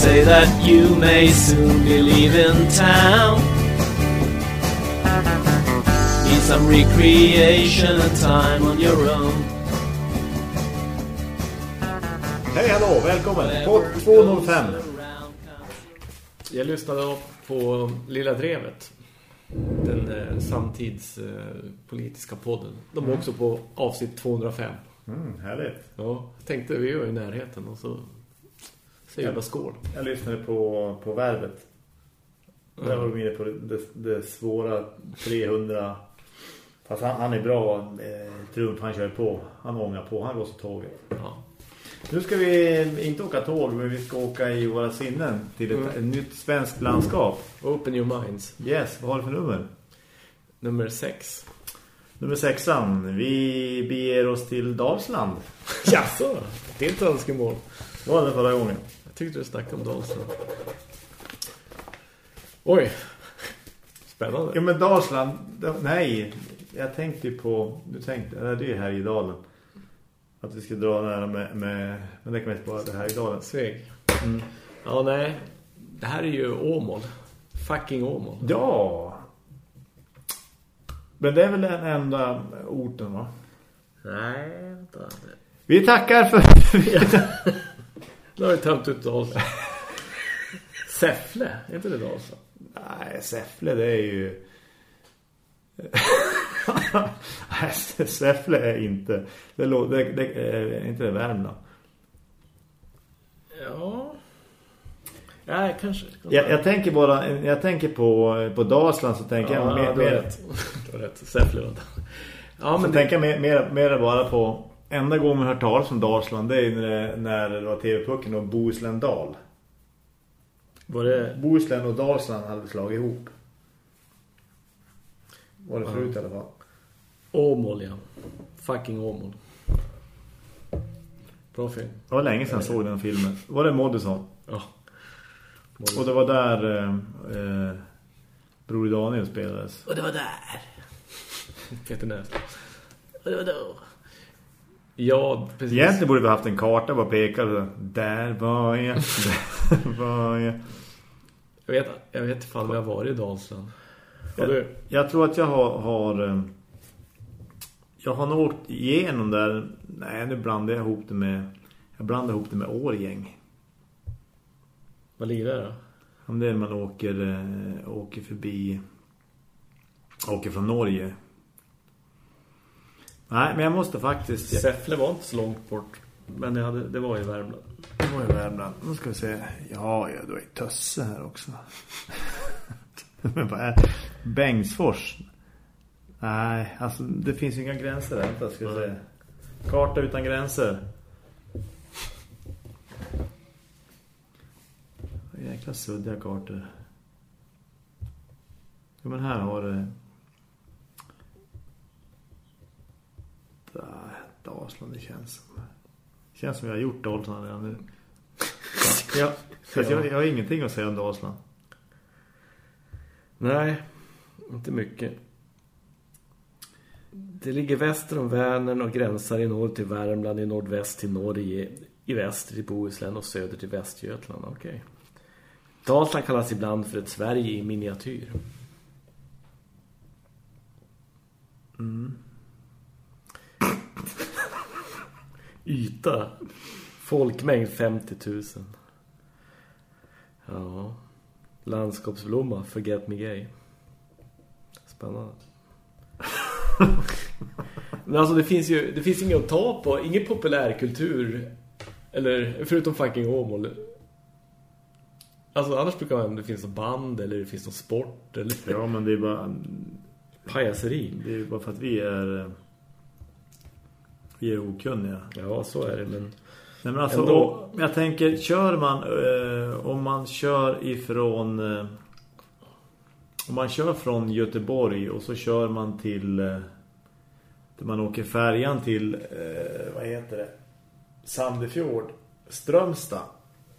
say that you may soon be leaving town. Need some recreation and time on your own. Hej hallå, välkommen! Podd 205. Jag lyssnade på Lilla Drevet. Den eh, samtidspolitiska eh, podden. De var också på avsnitt 205. Mm, härligt. Ja, jag tänkte vi är i närheten och så säger jag bara skål. Jag lyssnade på, på Värvet. Där var de inne på det, det svåra 300. Fast han, han är bra. Eh, Trump, han kör på. Han ångar på. Han går så tåget. Ja. Nu ska vi inte åka tåg, men vi ska åka i våra sinnen till ett, Mm. ett nytt svenskt landskap. Open your minds. Yes, vad har du för nummer? Nummer sex. Nummer sexan. Vi beger oss till Dalsland. Jaså, det är ett önskemål. Vad var det förra gången? Tyckte du snackade om Dalsland. Oj. Spännande. Ja men Dalsland, nej. Jag tänkte ju på, du tänkte, nej, det är här i dalen. Att vi ska dra nära med, med men det kan vi inte bara det här i dalen. Sveg. Ja, nej. Det här är ju Åmål. Fucking Åmål. Ja! Men det är väl den enda orten va? Nej, vänta. Vi tackar för... Nu har vi tömt ut Dalsland. Säffle, är inte det Dalsland? nej, Säffle det är ju... nej, Säffle är inte... Det, det, det är inte det Värmland. Ja. Nej, kanske. Jag, jag tänker bara, jag tänker på, på Dalsland så tänker jag ja, mer, du har mer, rätt. Du har rätt. Säffle. Ja, så men tänker jag mer, mer, mer bara på enda gången jag hört talas om Dalsland det är när, när det var tv-pucken och Bohuslän Dal. var det... Bohuslän och Dalsland hade slagit ihop. Var det förut i alla fall. Åmål, ja. Fucking Åmål. Bra film. Det var länge sedan jag såg den filmen. Var det Moddison? Ja. Och det var där eh, eh, Bror Daniel spelades. Och det var där. Peter Näs. Och det var då. Ja, precis. Egentligen borde vi haft en karta bara pekade. Där var jag. Där var jag. Jag vet, jag vet ifall vi har varit i Dalsland. Du? Jag tror att jag har, har eh, jag har nog åkt igenom där. Nej, nu blandar jag ihop det med jag blandar ihop det med Årgäng. Vad ligger det då? Om det är när man åker eh, åker förbi åker från Norge. Nej, men jag måste faktiskt Säffle var inte så långt bort. Men det, hade, det var i Värmland. Det var i Värmland. Nu ska vi se. Ja, ja, då är Tösse här också. Men vad är Bengtsfors? Nej, alltså det finns inga gränser där. Vänta, ska vi se. Karta utan gränser. Jäkla suddiga kartor. Jo, men här har det... Där, Dalsland, det känns som... Det känns som jag har gjort Dalsland redan nu. Ja, så jag, jag har ingenting att säga om Dalsland. Nej, inte mycket. Det ligger väster om Vänern och gränsar i norr till Värmland, i nordväst till Norge, i väster till Bohuslän och söder till Västgötland. Okej. Dalsland kallas ibland för ett Sverige i miniatyr. Yta. Folkmängd 50 000. Ja. Landskapsblomma, forget me gay. Spännande. Men alltså det finns ju det finns inget att ta på, ingen populärkultur eller förutom fucking Åmål. Alltså annars brukar man det finns något band eller det finns någon sport eller Ja, men det är bara, pajaseri. det är bara för att vi är... Vi är okunniga. Ja, så är det men Nej, men alltså, Ändå. och, jag tänker, kör man... Eh, om man kör ifrån... Eh, om man kör från Göteborg och så kör man till... Eh, där man åker färjan till... Eh, vad heter det? Sandefjord. Strömstad.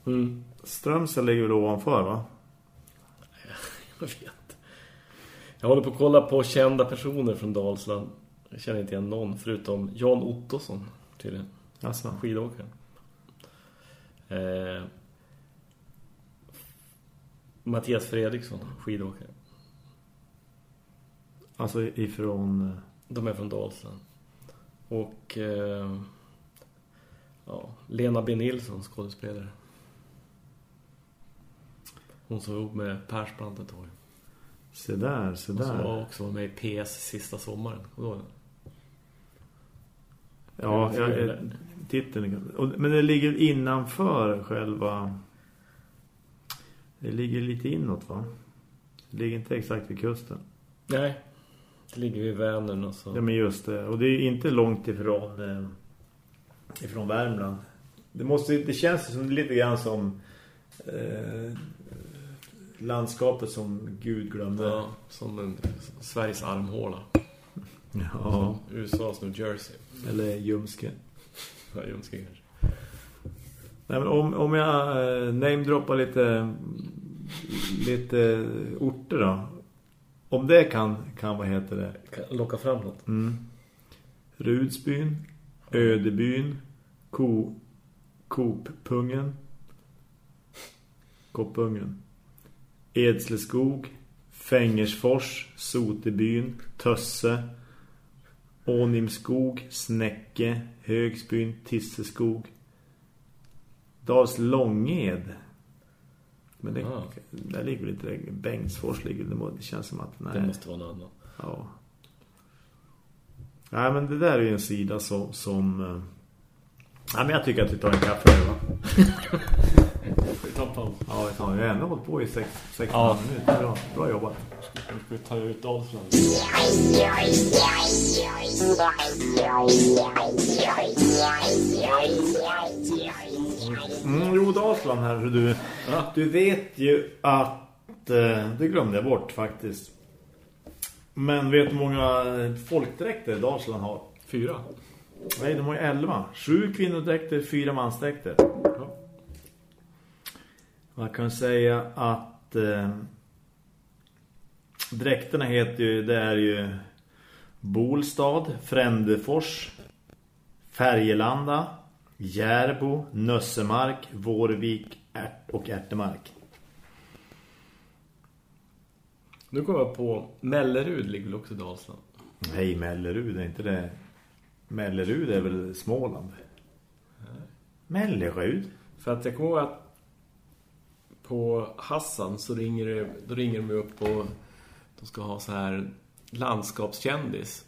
mm, Strömstad ligger väl ovanför va? jag vet. Jag håller på att kolla på kända personer från Dalsland. Jag känner inte igen någon förutom Jan Ottosson tydligen. Alltså. skidåkaren. Eh, Mattias Fredriksson, skidåkare. Alltså ifrån... eh, De är från Dalsland. Och eh, ja, Lena B. Nilsson, skådespelare. Hon var ihop med Persbrandt ett år. Se där, se där. var också med i PS sista sommaren. Kommer du ihåg den? Ja, jag, jag, titeln. Men det ligger innanför själva... Det ligger lite inåt va? Det ligger inte exakt vid kusten. Nej, det ligger vid Vänern och så. Ja men just det. Och det är inte långt ifrån eh, ifrån Värmland. Det måste det känns som lite grann som eh, landskapet som Gud glömde. Ja, som en Sveriges armhåla. Ja, USAs New Jersey. eller Ljumske. Ja, Jönske kanske. Nej, men om, om jag eh, namedroppar lite lite orter då. Om det kan, kan vad heter det? Kan locka fram något. Mm. Rudsbyn, Ödebyn, Ko, Koppungen, Koppungen, Edsleskog, Fängersfors, Sotebyn, Tösse, Ånimskog, Snäcke, Högsbyn, Tisseskog, Dals Långed. Men det, Ah. där ligger väl inte. Bengtsfors ligger det, det känns som att nej. Det måste vara något annat. Ja. Nej, men det där är ju en sida som... som eh, ja, men jag tycker att vi tar en kaffe nu, va? Vi tar en paus. Ja, vi tar. Vi har ändå hållit på i sex, sex Ja. minuter. Bra, bra jobbat. Vi tar ut Dalsland. Mm, jo, Dalsland här. Du, Ja. du vet ju att... eh, Det glömde jag bort faktiskt. Men vet du hur många folkdräkter Dalsland har? Fyra. Nej, de har ju elva. Sju kvinnodräkter, fyra mansdräkter. Ja. Man kan säga att eh, dräkterna heter ju, det är ju Bolstad, Frändefors, Färgelanda, Järbo, Nössemark, Vårvik och Ärtemark. Nu kommer jag på Mellerud ligger väl också i Dalsland. Nej, Mellerud är inte det. Mellerud är väl Småland? Mellerud? För att jag kommer ihåg att på Hassan så ringer det, då ringer de upp och de ska ha så här landskapskändis.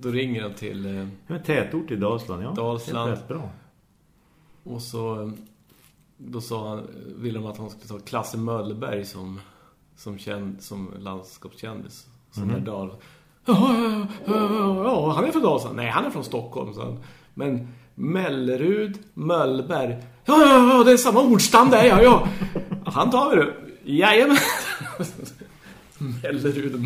då ringer de till eh, En tätort i Dalsland, ja. Dalsland. Helt rätt bra. och så då sa han, ville de att han skulle ta Klasse Möllberg som som, känd, som landskapskändis. Som Mhm. är Dal. Ja, ja, ja, ja, han är från Dalsland. Nej, han är från Stockholm. Så han. Men Mellerud, Möllberg. Ja, ja, ja, det är samma ordstam där, ja, ja. Han tar vi du. Jajamän. Mellerud och.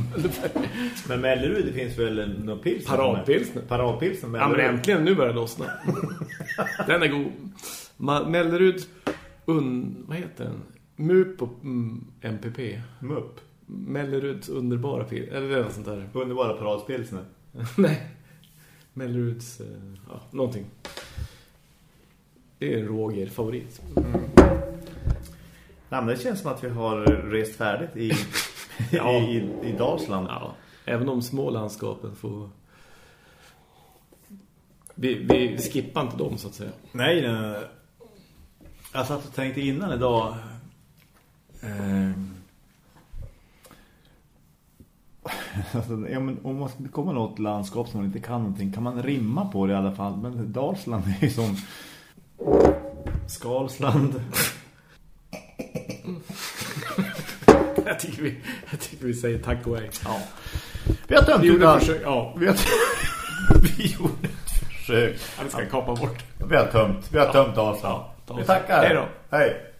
Men Mellerud, det finns väl någon pilsner? Paradpilsner. Paradpilsner. Ja, men äntligen, nu börjar det lossna. Den är god. Ma Mellerud, un... Vad heter den? MUP och mm, MPP. Mupp. Melleruds underbara pil. Eller det något sånt där. Underbara paradpilsner. Nej. Melleruds... eh, Ja, någonting. Det är Roger favorit. Nej, men det känns som att vi har rest färdigt i, Ja. i, i, Dalsland. Ja, även om små landskapen får... Vi, vi skippar inte dem så att säga. Nej, nej. Jag satt och tänkte innan idag. Eh, alltså, ja, men om man ska komma något landskap som man inte kan någonting, kan man rimma på det i alla fall. Men Dalsland är ju som Skalsland. Jag tycker vi, jag tycker vi säger tack och hej. Ja. Vi har tömt Vi gjorde försök. Ja, Vi, har vi gjorde ett försök. det ska kapa bort. Vi har tömt, vi har tömt Dalsland. Ja, vi tackar. Hej då. Hej.